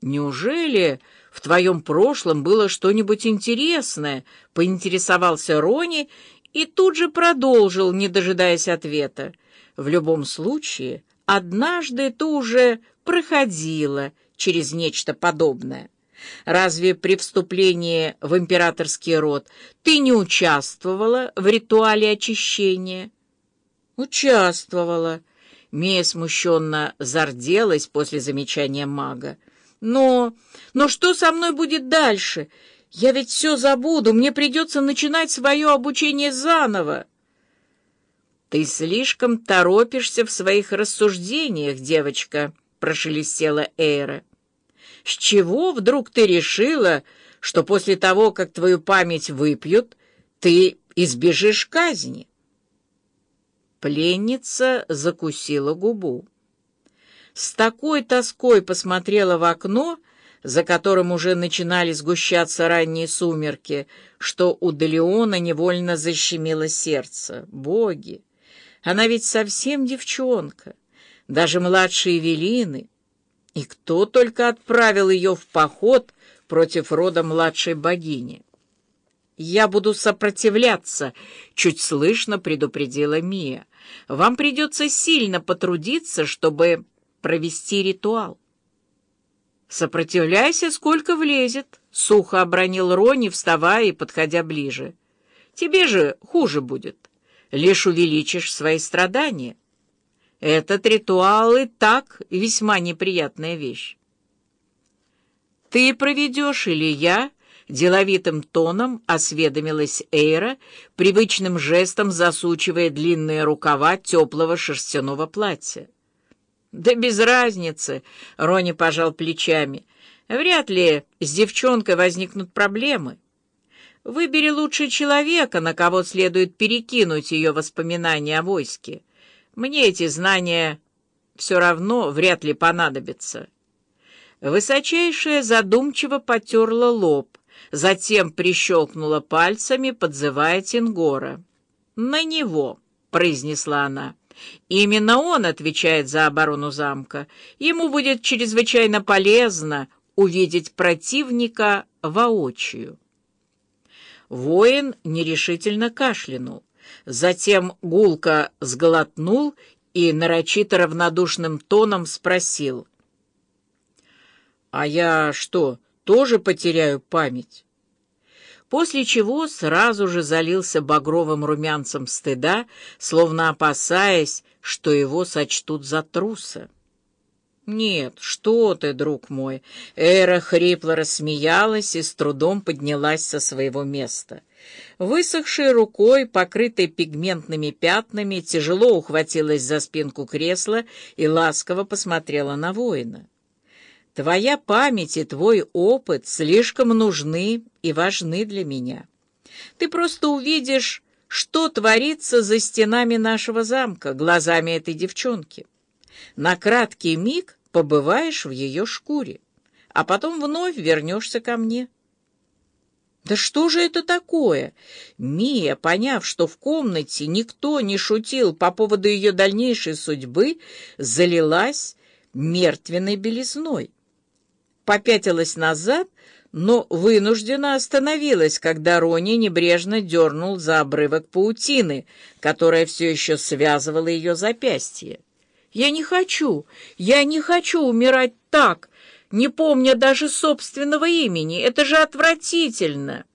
«Неужели в твоем прошлом было что-нибудь интересное?» — поинтересовался Рони и тут же продолжил, не дожидаясь ответа. «В любом случае, однажды ты уже проходила через нечто подобное. Разве при вступлении в императорский род ты не участвовала в ритуале очищения?» «Участвовала». Мия смущенно зарделась после замечания мага. Но... но что со мной будет дальше? Я ведь все забуду, мне придется начинать свое обучение заново. Ты слишком торопишься в своих рассуждениях, девочка, прошелестела Эйра. С чего вдруг ты решила, что после того, как твою память выпьют, ты избежишь казни? Пленница закусила губу с такой тоской посмотрела в окно, за которым уже начинали сгущаться ранние сумерки, что у Делеона невольно защемило сердце. Боги! Она ведь совсем девчонка, даже младше Эвелины. И кто только отправил ее в поход против рода младшей богини? «Я буду сопротивляться», — чуть слышно предупредила Мия. «Вам придется сильно потрудиться, чтобы провести ритуал. «Сопротивляйся, сколько влезет», — сухо обронил Рони, вставая и подходя ближе. «Тебе же хуже будет. Лишь увеличишь свои страдания. Этот ритуал и так весьма неприятная вещь». «Ты проведешь или я?» — деловитым тоном осведомилась Эйра, привычным жестом засучивая длинные рукава теплого шерстяного платья. «Да без разницы», — Рони пожал плечами. «Вряд ли с девчонкой возникнут проблемы. Выбери лучше человека, на кого следует перекинуть ее воспоминания о войске. Мне эти знания все равно вряд ли понадобятся». Высочайшая задумчиво потерла лоб, затем прищелкнула пальцами, подзывая Тингора. «На него», — произнесла она. Именно он отвечает за оборону замка. Ему будет чрезвычайно полезно увидеть противника воочию. Воин нерешительно кашлянул, затем гулко сглотнул и нарочито равнодушным тоном спросил. «А я что, тоже потеряю память?» После чего сразу же залился багровым румянцем стыда, словно опасаясь, что его сочтут за труса. «Нет, что ты, друг мой!» Эра хрипло рассмеялась и с трудом поднялась со своего места. Высохшей рукой, покрытой пигментными пятнами, тяжело ухватилась за спинку кресла и ласково посмотрела на воина. Твоя память и твой опыт слишком нужны и важны для меня. Ты просто увидишь, что творится за стенами нашего замка, глазами этой девчонки. На краткий миг побываешь в ее шкуре, а потом вновь вернешься ко мне. Да что же это такое? Мия, поняв, что в комнате никто не шутил по поводу ее дальнейшей судьбы, залилась мертвенной белизной попятилась назад, но вынуждена остановилась, когда Рони небрежно дернул за обрывок паутины, которая все еще связывала ее запястье. «Я не хочу, я не хочу умирать так, не помня даже собственного имени, это же отвратительно!»